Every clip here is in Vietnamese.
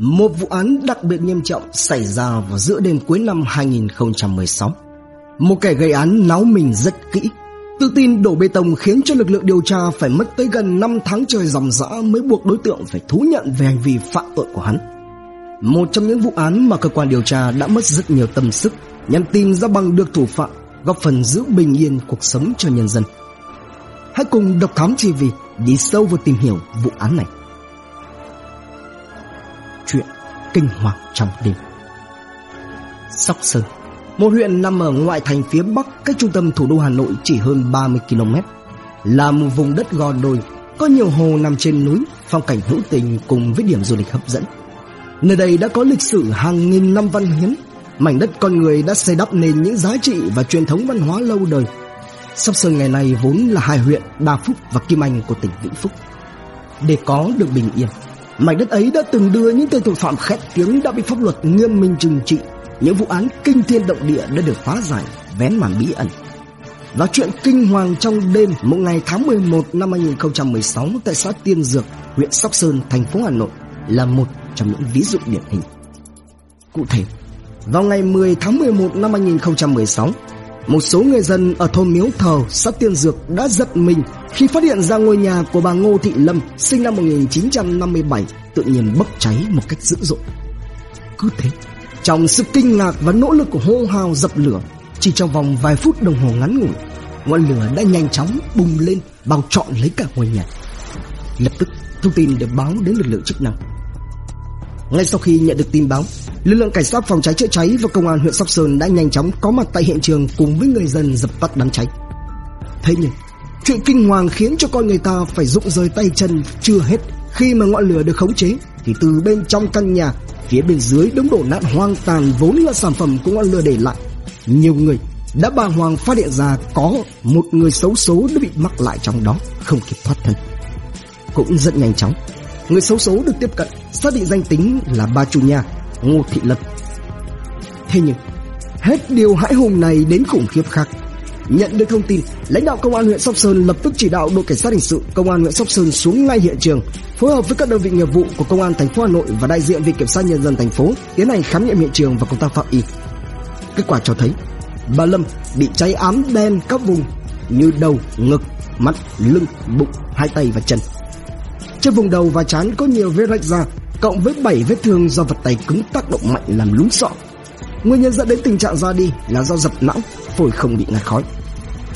một vụ án đặc biệt nghiêm trọng xảy ra vào giữa đêm cuối năm 2016. Một kẻ gây án náo mình rất kỹ, tự tin đổ bê tông khiến cho lực lượng điều tra phải mất tới gần 5 tháng trời dòng dã mới buộc đối tượng phải thú nhận về hành vi phạm tội của hắn. Một trong những vụ án mà cơ quan điều tra đã mất rất nhiều tâm sức nhằm tìm ra bằng được thủ phạm, góp phần giữ bình yên cuộc sống cho nhân dân. Hãy cùng Độc Thám TV đi sâu vào tìm hiểu vụ án này. Chuyện kinh hoàng trong đêm. Sóc Sơn Một huyện nằm ở ngoại thành phía bắc cách trung tâm thủ đô Hà Nội chỉ hơn 30 km Là một vùng đất gò đồi Có nhiều hồ nằm trên núi Phong cảnh hữu tình cùng với điểm du lịch hấp dẫn. Nơi đây đã có lịch sử hàng nghìn năm văn hiến Mảnh đất con người đã xây đắp nên những giá trị và truyền thống văn hóa lâu đời. Sóc Sơn ngày nay vốn là hai huyện Đa Phúc và Kim Anh của tỉnh Vĩnh Phúc. Để có được bình yên, mảnh đất ấy đã từng đưa những tên tội phạm khét tiếng đã bị pháp luật nghiêm minh trừng trị. Những vụ án kinh thiên động địa đã được phá giải, vén màn bí ẩn. Và chuyện kinh hoàng trong đêm một ngày tháng 11 năm 2016 tại xã Tiên Dược, huyện Sóc Sơn, thành phố Hà Nội là một trong những ví dụ điển hình. Cụ thể, vào ngày 10 tháng 11 năm 2016, một số người dân ở thôn Miếu Thờ, xã Tiên Dược đã giật mình khi phát hiện ra ngôi nhà của bà Ngô Thị Lâm sinh năm 1957 tự nhiên bốc cháy một cách dữ dội. Cứ thế, trong sự kinh ngạc và nỗ lực của hô hào dập lửa, chỉ trong vòng vài phút đồng hồ ngắn ngủi, ngọn lửa đã nhanh chóng bùng lên bao trọn lấy cả ngôi nhà. Lập tức, thông tin được báo đến lực lượng chức năng. Ngay sau khi nhận được tin báo, lực lượng cảnh sát phòng cháy chữa cháy và công an huyện Sóc Sơn đã nhanh chóng có mặt tại hiện trường cùng với người dân dập tắt đám cháy. Thế nhưng, chuyện kinh hoàng khiến cho con người ta phải rụng rời tay chân chưa hết khi mà ngọn lửa được khống chế thì từ bên trong căn nhà, phía bên dưới đống đổ nát hoang tàn vốn là sản phẩm của ngọn lửa để lại. Nhiều người đã bàng hoàng phát hiện ra có một người xấu số đã bị mắc lại trong đó, không kịp thoát thân. Cũng rất nhanh chóng, người xấu số được tiếp cận, xác định danh tính là bà chủ nhà Ngô Thị Lập. Thế nhưng, hết điều hãi hùng này đến khủng khiếp khác. Nhận được thông tin, lãnh đạo công an huyện Sóc Sơn lập tức chỉ đạo đội cảnh sát hình sự công an huyện Sóc Sơn xuống ngay hiện trường, phối hợp với các đơn vị nghiệp vụ của công an thành phố Hà Nội và đại diện viện kiểm sát nhân dân thành phố tiến hành khám nghiệm hiện trường và công tác pháp y. Kết quả cho thấy, bà Lâm bị cháy ám đen các vùng như đầu, ngực, mắt, lưng, bụng, hai tay và chân. Trên vùng đầu và trán có nhiều vết rách da, cộng với 7 vết thương do vật tay cứng tác động mạnh làm lún sọ. Nguyên nhân dẫn đến tình trạng ra đi là do dập não, phổi không bị ngạt khói.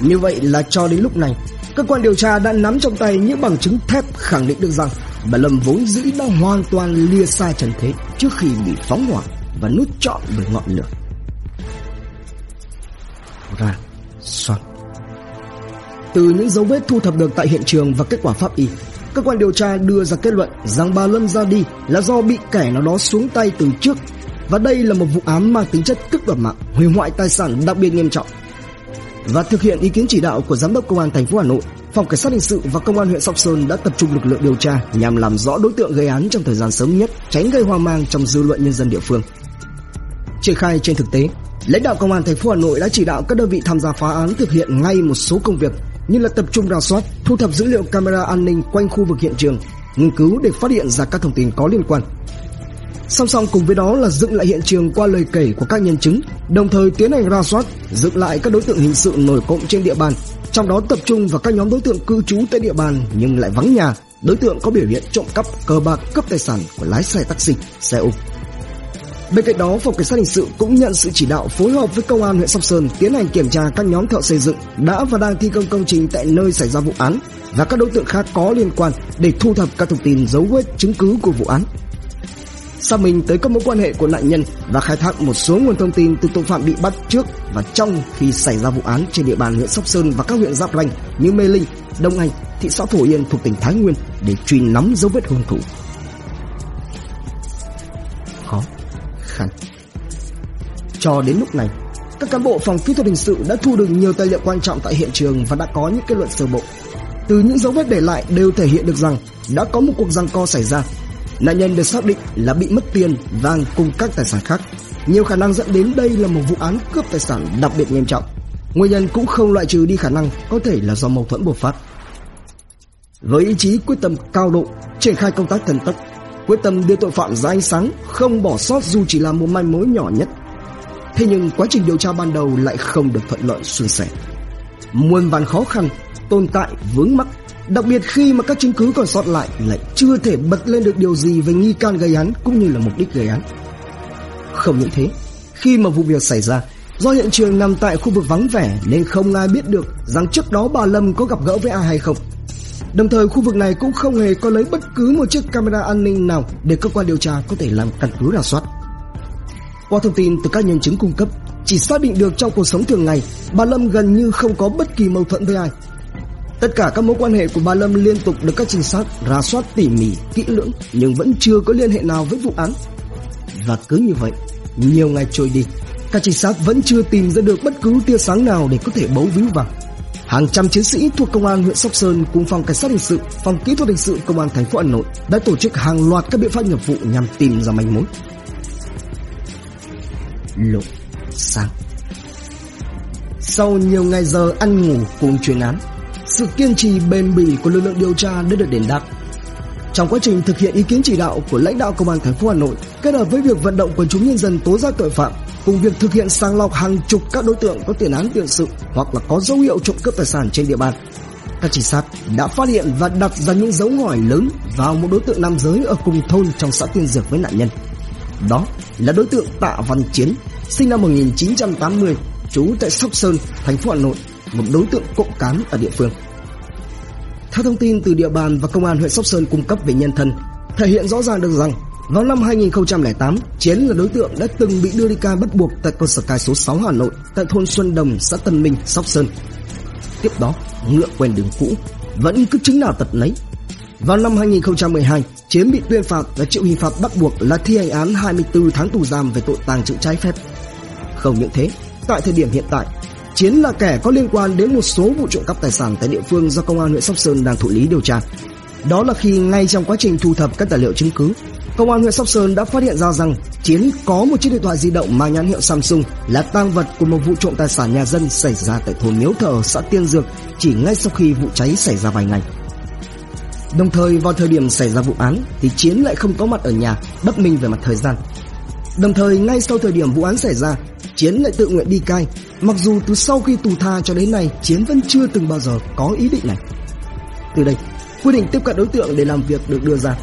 Như vậy là cho đến lúc này, cơ quan điều tra đã nắm trong tay những bằng chứng thép khẳng định được rằng bà Lâm vốn dĩ đã hoàn toàn lìa xa trần thế trước khi bị phóng hỏa và nút trọn bởi ngọn lửa. Ra, soạn. Từ những dấu vết thu thập được tại hiện trường và kết quả pháp y, cơ quan điều tra đưa ra kết luận rằng bà lân ra đi là do bị kẻ nào đó xuống tay từ trước và đây là một vụ án mang tính chất cướp đoạt mạng, hủy hoại tài sản đặc biệt nghiêm trọng. Và thực hiện ý kiến chỉ đạo của giám đốc công an thành phố Hà Nội, phòng cảnh sát hình sự và công an huyện Sóc Sơn đã tập trung lực lượng điều tra nhằm làm rõ đối tượng gây án trong thời gian sớm nhất, tránh gây hoang mang trong dư luận nhân dân địa phương. Triển khai trên thực tế, lãnh đạo công an thành phố Hà Nội đã chỉ đạo các đơn vị tham gia phá án thực hiện ngay một số công việc như là tập trung rà soát, thu thập dữ liệu camera an ninh quanh khu vực hiện trường, nghiên cứu để phát hiện ra các thông tin có liên quan. Song song cùng với đó là dựng lại hiện trường qua lời kể của các nhân chứng, đồng thời tiến hành rà soát, dựng lại các đối tượng hình sự nổi cộng trên địa bàn, trong đó tập trung vào các nhóm đối tượng cư trú tại địa bàn nhưng lại vắng nhà, đối tượng có biểu hiện trộm cắp, cờ bạc, cướp tài sản của lái xe taxi, xe ôm. Bên cạnh đó, phòng cảnh sát hình sự cũng nhận sự chỉ đạo phối hợp với công an huyện Sóc Sơn tiến hành kiểm tra các nhóm thợ xây dựng đã và đang thi công công trình tại nơi xảy ra vụ án và các đối tượng khác có liên quan để thu thập các thông tin dấu vết chứng cứ của vụ án. Xác minh tới các mối quan hệ của nạn nhân và khai thác một số nguồn thông tin từ tội phạm bị bắt trước và trong khi xảy ra vụ án trên địa bàn huyện Sóc Sơn và các huyện giáp ranh như Mê Linh, Đông Anh, thị xã Phổ Yên thuộc tỉnh Thái Nguyên để truy nắm dấu vết hung thủ. Khăn. Cho đến lúc này, các cán bộ phòng kỹ thuật hình sự đã thu được nhiều tài liệu quan trọng tại hiện trường và đã có những kết luận sơ bộ. Từ những dấu vết để lại đều thể hiện được rằng đã có một cuộc giằng co xảy ra. Nạn nhân được xác định là bị mất tiền, vàng cùng các tài sản khác. Nhiều khả năng dẫn đến đây là một vụ án cướp tài sản đặc biệt nghiêm trọng. Nguyên nhân cũng không loại trừ đi khả năng có thể là do mâu thuẫn bộc phát. Với ý chí quyết tâm cao độ, triển khai công tác thần tốc, quyết tâm đưa tội phạm ra ánh sáng, không bỏ sót dù chỉ là một manh mối nhỏ nhất. Thế nhưng quá trình điều tra ban đầu lại không được thuận lợi suôn sẻ. Muôn vàn khó khăn, tồn tại, vướng mắc, đặc biệt khi mà các chứng cứ còn sót lại lại chưa thể bật lên được điều gì về nghi can gây án cũng như là mục đích gây án. Không những thế, khi mà vụ việc xảy ra, do hiện trường nằm tại khu vực vắng vẻ nên không ai biết được rằng trước đó bà Lâm có gặp gỡ với ai hay không. Đồng thời khu vực này cũng không hề có lấy bất cứ một chiếc camera an ninh nào để cơ quan điều tra có thể làm căn cứ rà soát. Qua thông tin từ các nhân chứng cung cấp, chỉ xác định được trong cuộc sống thường ngày, bà Lâm gần như không có bất kỳ mâu thuẫn với ai. Tất cả các mối quan hệ của bà Lâm liên tục được các trinh sát rà soát tỉ mỉ, kỹ lưỡng nhưng vẫn chưa có liên hệ nào với vụ án. Và cứ như vậy, nhiều ngày trôi đi, các trinh sát vẫn chưa tìm ra được bất cứ tia sáng nào để có thể bấu víu vào. Hàng trăm chiến sĩ thuộc công an huyện Sóc Sơn cùng phòng cảnh sát hình sự, phòng kỹ thuật hình sự công an thành phố Hà Nội đã tổ chức hàng loạt các biện pháp nghiệp vụ nhằm tìm ra manh mối. Lộ sáng Sau nhiều ngày giờ ăn ngủ cùng chuyên án, sự kiên trì bền bỉ của lực lượng điều tra đã được đền đáp. Trong quá trình thực hiện ý kiến chỉ đạo của lãnh đạo công an thành phố Hà Nội, kết hợp với việc vận động quần chúng nhân dân tố giác tội phạm, cùng việc thực hiện sàng lọc hàng chục các đối tượng có tiền án tiền sự hoặc là có dấu hiệu trộm cướp tài sản trên địa bàn. Các trinh sát đã phát hiện và đặt ra những dấu hỏi lớn vào một đối tượng nam giới ở cùng thôn trong xã Tiên Dược với nạn nhân. Đó là đối tượng Tạ Văn Chiến, sinh năm 1980, trú tại Sóc Sơn, thành phố Hà Nội, một đối tượng cộng cán ở địa phương. Theo thông tin từ địa bàn và công an huyện Sóc Sơn cung cấp về nhân thân, thể hiện rõ ràng được rằng vào năm 2008, Chiến là đối tượng đã từng bị đưa đi ca bắt buộc tại cơ sở cai số 6 Hà Nội, tại thôn Xuân Đồng, xã Tân Minh, Sóc Sơn. Tiếp đó, ngựa quen đường cũ, vẫn cứ chứng nào tật nấy. Vào năm 2012, Chiến bị tuyên phạt và chịu hình phạt bắt buộc là thi hành án 24 tháng tù giam về tội tàng trữ trái phép. Không những thế, tại thời điểm hiện tại, Chiến là kẻ có liên quan đến một số vụ trộm cắp tài sản tại địa phương do công an huyện Sóc Sơn đang thụ lý điều tra. Đó là khi ngay trong quá trình thu thập các tài liệu chứng cứ, công an huyện Sóc Sơn đã phát hiện ra rằng Chiến có một chiếc điện thoại di động mang nhãn hiệu Samsung là tang vật của một vụ trộm tài sản nhà dân xảy ra tại thôn Miếu Thờ, xã Tiên Dược chỉ ngay sau khi vụ cháy xảy ra vài ngày. Đồng thời vào thời điểm xảy ra vụ án thì Chiến lại không có mặt ở nhà, bất minh về mặt thời gian. Đồng thời ngay sau thời điểm vụ án xảy ra, Chiến lại tự nguyện đi cai, mặc dù từ sau khi tù tha cho đến nay Chiến vẫn chưa từng bao giờ có ý định này. Từ đây, quy định tiếp cận đối tượng để làm việc được đưa ra.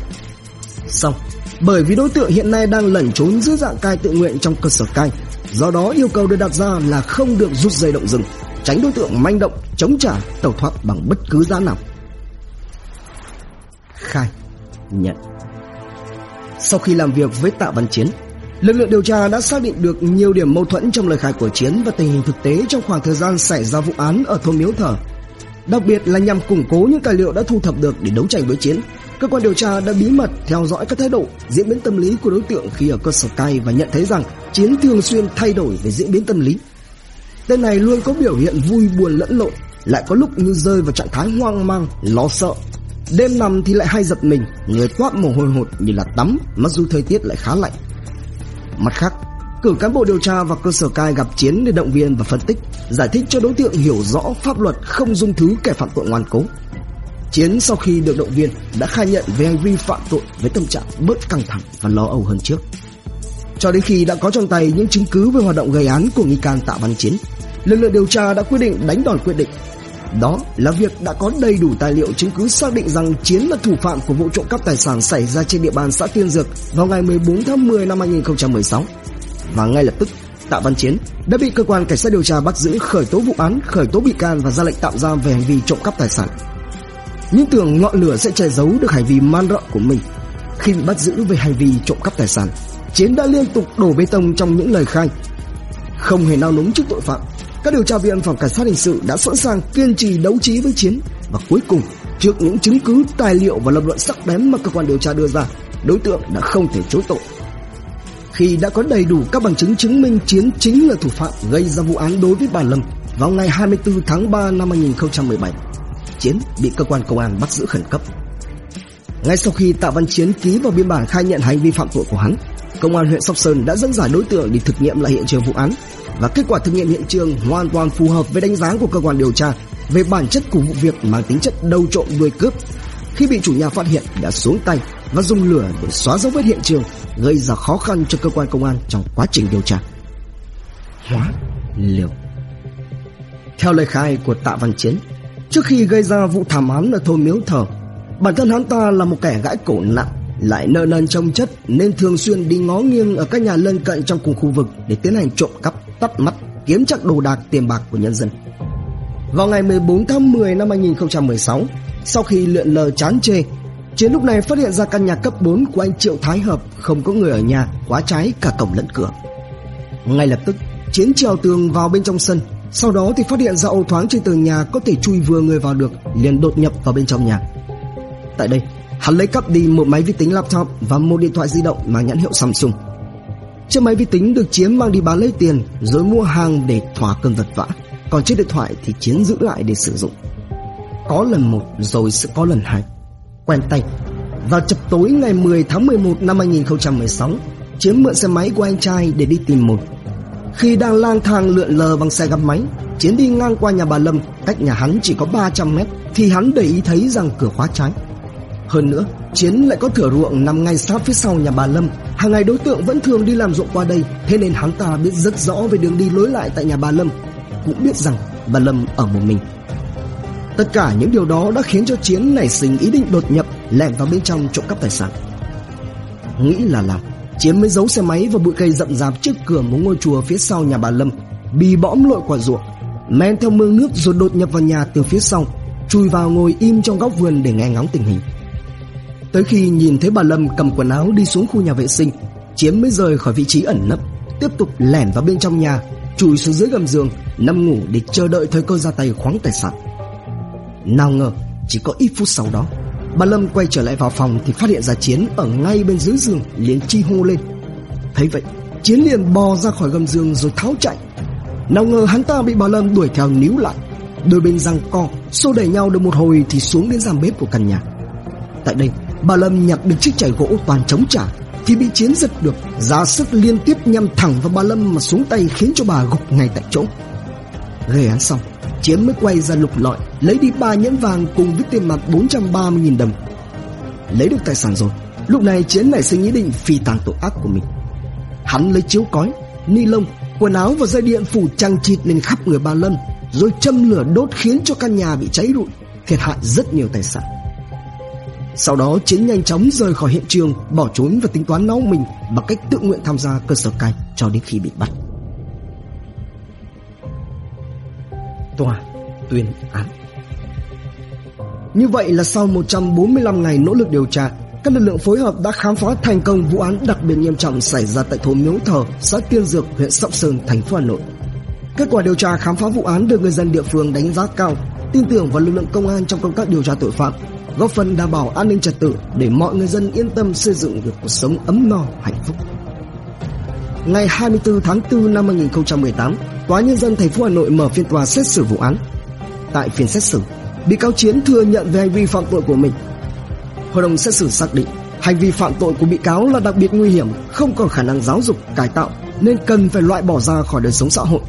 Xong, bởi vì đối tượng hiện nay đang lẩn trốn dưới dạng cai tự nguyện trong cơ sở cai, do đó yêu cầu được đặt ra là không được rút dây động rừng, tránh đối tượng manh động, chống trả, tẩu thoát bằng bất cứ giá nào. Khai, nhận. Sau khi làm việc với Tạ Văn Chiến, lực lượng điều tra đã xác định được nhiều điểm mâu thuẫn trong lời khai của Chiến và tình hình thực tế trong khoảng thời gian xảy ra vụ án ở thôn Miếu Thờ. Đặc biệt là nhằm củng cố những tài liệu đã thu thập được để đấu tranh với Chiến, cơ quan điều tra đã bí mật theo dõi các thái độ, diễn biến tâm lý của đối tượng khi ở cơ sở cai và nhận thấy rằng Chiến thường xuyên thay đổi về diễn biến tâm lý. Tên này luôn có biểu hiện vui buồn lẫn lộn, lại có lúc như rơi vào trạng thái hoang mang, lo sợ. Đêm nằm thì lại hay giật mình, người toát mồ hôi hột như là tắm, mặc dù thời tiết lại khá lạnh. Mặt khác, cử cán bộ điều tra và cơ sở cai gặp Chiến để động viên và phân tích, giải thích cho đối tượng hiểu rõ pháp luật không dung thứ kẻ phạm tội ngoan cố. Chiến sau khi được động viên đã khai nhận về hành vi phạm tội với tâm trạng bớt căng thẳng và lo âu hơn trước. Cho đến khi đã có trong tay những chứng cứ về hoạt động gây án của nghi can Tạ Văn Chiến, lực lượng điều tra đã quyết định đánh đòn quyết định. Đó là việc đã có đầy đủ tài liệu chứng cứ xác định rằng Chiến là thủ phạm của vụ trộm cắp tài sản xảy ra trên địa bàn xã Tiên Dược vào ngày 14 tháng 10 năm 2016. Và ngay lập tức, Tạ Văn Chiến đã bị cơ quan cảnh sát điều tra bắt giữ khởi tố vụ án, khởi tố bị can và ra lệnh tạm giam về hành vi trộm cắp tài sản nhưng tưởng ngọn lửa sẽ che giấu được hành vi man rợ của mình. Khi bị bắt giữ về hành vi trộm cắp tài sản, Chiến đã liên tục đổ bê tông trong những lời khai. Không hề nao núng trước tội phạm, các điều tra viên phòng cảnh sát hình sự đã sẵn sàng kiên trì đấu trí với Chiến và cuối cùng trước những chứng cứ, tài liệu và lập luận sắc bén mà cơ quan điều tra đưa ra, đối tượng đã không thể chối tội. Khi đã có đầy đủ các bằng chứng chứng minh Chiến chính là thủ phạm gây ra vụ án đối với bà Lâm vào ngày 24 tháng 3 năm 2017, Chiến bị cơ quan công an bắt giữ khẩn cấp. Ngay sau khi Tạ Văn Chiến ký vào biên bản khai nhận hành vi phạm tội của hắn, công an huyện Sóc Sơn đã dẫn giải đối tượng đi thực nghiệm lại hiện trường vụ án và kết quả thực nghiệm hiện trường hoàn toàn phù hợp với đánh giá của cơ quan điều tra về bản chất của vụ việc mang tính chất đầu trộm đuôi cướp. Khi bị chủ nhà phát hiện đã xuống tay và dùng lửa để xóa dấu vết hiện trường, gây ra khó khăn cho cơ quan công an trong quá trình điều tra. Hóa liều Theo lời khai của Tạ Văn Chiến, trước khi gây ra vụ thảm án ở thôn Miếu Thờ, bản thân hắn ta là một kẻ gãi cổ nặng, lại nợ nần trông chất nên thường xuyên đi ngó nghiêng ở các nhà lân cận trong cùng khu vực để tiến hành trộm cắp, tắt mắt, kiếm chắc đồ đạc tiền bạc của nhân dân. Vào ngày 14 tháng 10 năm 2016, sau khi lượn lờ chán chê, Chiến lúc này phát hiện ra căn nhà cấp 4 của anh Triệu Thái Hợp không có người ở nhà, quá trái cả cổng lẫn cửa. Ngay lập tức, Chiến trèo tường vào bên trong sân, sau đó thì phát hiện ra ô thoáng trên tường nhà có thể chui vừa người vào được, liền đột nhập vào bên trong nhà. Tại đây, hắn lấy cắp đi một máy vi tính laptop và một điện thoại di động mang nhãn hiệu Samsung. Chiếc máy vi tính được Chiến mang đi bán lấy tiền rồi mua hàng để thỏa cơn vật vã, còn chiếc điện thoại thì Chiến giữ lại để sử dụng. Có lần một rồi sẽ có lần hai. Quen tay. Vào chập tối ngày 10 tháng 11 năm 2016, Chiến mượn xe máy của anh trai để đi tìm một. Khi đang lang thang lượn lờ bằng xe gắn máy, Chiến đi ngang qua nhà bà Lâm, cách nhà hắn chỉ có 300 mét, thì hắn để ý thấy rằng cửa khóa trái. Hơn nữa, Chiến lại có thửa ruộng nằm ngay sát phía sau nhà bà Lâm. Hàng ngày đối tượng vẫn thường đi làm ruộng qua đây, thế nên hắn ta biết rất rõ về đường đi lối lại tại nhà bà Lâm. Cũng biết rằng bà Lâm ở một mình. Tất cả những điều đó đã khiến cho Chiến nảy sinh ý định đột nhập lẻn vào bên trong trộm cắp tài sản. Nghĩ là làm, Chiến mới giấu xe máy và bụi cây rậm rạp trước cửa một ngôi chùa phía sau nhà bà Lâm, bì bõm lội quả ruộng, men theo mương nước rồi đột nhập vào nhà từ phía sau, chui vào ngồi im trong góc vườn để nghe ngóng tình hình. Tới khi nhìn thấy bà Lâm cầm quần áo đi xuống khu nhà vệ sinh, Chiến mới rời khỏi vị trí ẩn nấp, tiếp tục lẻn vào bên trong nhà, chui xuống dưới gầm giường, nằm ngủ để chờ đợi thời cơ ra tay khoáng tài sản. Nào ngờ chỉ có ít phút sau đó Bà Lâm quay trở lại vào phòng Thì phát hiện ra Chiến ở ngay bên dưới giường, liền chi hô lên. Thấy vậy, Chiến liền bò ra khỏi gầm giường rồi tháo chạy. Nào ngờ hắn ta bị bà Lâm đuổi theo níu lại. Đôi bên răng co, Xô đẩy nhau được một hồi Thì xuống đến giam bếp của căn nhà. Tại đây, bà Lâm nhặt được chiếc chày gỗ toàn chống trả Thì bị Chiến giật được, Ra sức liên tiếp nhằm thẳng vào bà Lâm Mà xuống tay khiến cho bà gục ngay tại chỗ. Gây án xong Chiến mới quay ra lục lọi, Lấy đi ba nhẫn vàng cùng với tiền mặt 430.000 đồng. Lấy được tài sản rồi, Lúc này Chiến nảy sinh ý định phi tàng tội ác của mình. Hắn lấy chiếu cói, Ni lông, Quần áo và dây điện phủ trăng chịt lên khắp người bà Lâm Rồi châm lửa đốt khiến cho căn nhà bị cháy rụi, Thiệt hại rất nhiều tài sản. Sau đó, Chiến nhanh chóng rời khỏi hiện trường, Bỏ trốn và tính toán nấu mình Bằng cách tự nguyện tham gia cơ sở cai Cho đến khi bị bắt. Tòa tuyên án. Như vậy là sau 145 ngày nỗ lực điều tra, các lực lượng phối hợp đã khám phá thành công vụ án đặc biệt nghiêm trọng xảy ra tại thôn Miếu Thờ, xã Tiên Dược, huyện Sóc Sơn, thành phố Hà Nội. Kết quả điều tra khám phá vụ án được người dân địa phương đánh giá cao, tin tưởng vào lực lượng công an trong công tác điều tra tội phạm, góp phần đảm bảo an ninh trật tự để mọi người dân yên tâm xây dựng được cuộc sống ấm no hạnh phúc. Ngày 24 tháng 4 năm 2018, Tòa nhân dân thành phố Hà Nội mở phiên tòa xét xử vụ án. Tại phiên xét xử, bị cáo Chiến thừa nhận về hành vi phạm tội của mình. Hội đồng xét xử xác định hành vi phạm tội của bị cáo là đặc biệt nguy hiểm, không còn khả năng giáo dục, cải tạo nên cần phải loại bỏ ra khỏi đời sống xã hội.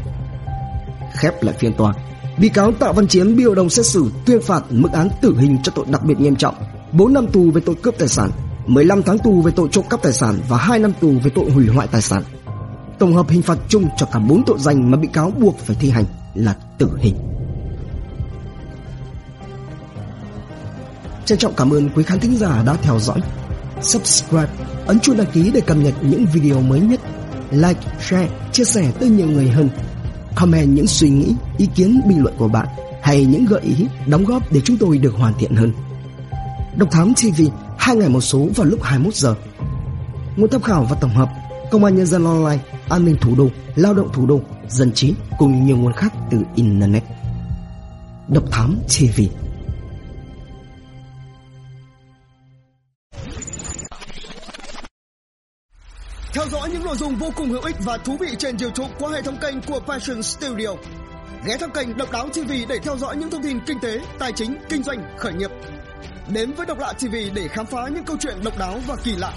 Khép lại phiên tòa, bị cáo Tạ Văn Chiến bị hội đồng xét xử tuyên phạt mức án tử hình cho tội đặc biệt nghiêm trọng, 4 năm tù về tội cướp tài sản, 15 tháng tù về tội trộm cắp tài sản và 2 năm tù về tội hủy hoại tài sản tổng hợp hình phạt chung cho cả bốn tội danh mà bị cáo buộc phải thi hành là tử hình. Trân trọng cảm ơn quý khán thính giả đã theo dõi. Subscribe, ấn chuông đăng ký để cập nhật những video mới nhất. Like, share, chia sẻ tới nhiều người hơn. Comment những suy nghĩ, ý kiến, bình luận của bạn hay những gợi ý, đóng góp để chúng tôi được hoàn thiện hơn. Độc Thám TV, hai ngày một số vào lúc 21 giờ. Nguồn tham khảo và tổng hợp Công an Nhân dân Online, An ninh thủ đô, Lao động thủ đô, Dân trí cùng nhiều nguồn khác từ Internet. Độc Thám TV Theo dõi những nội dung vô cùng hữu ích và thú vị trên YouTube qua hệ thống kênh của Passion Studio. Ghé thăm kênh Độc Đáo TV để theo dõi những thông tin kinh tế, tài chính, kinh doanh, khởi nghiệp. Đến với Độc Lạ TV để khám phá những câu chuyện độc đáo và kỳ lạ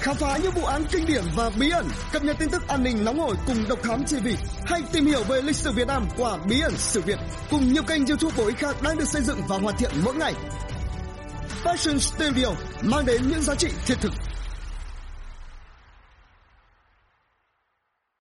khám phá những vụ án kinh điển và bí ẩn, cập nhật tin tức an ninh nóng hổi cùng Độc Thám TV, hay tìm hiểu về lịch sử Việt Nam qua bí ẩn sự Việt cùng nhiều kênh YouTube bổ ích khác đang được xây dựng và hoàn thiện mỗi ngày. Fashion Studio mang đến những giá trị thiết thực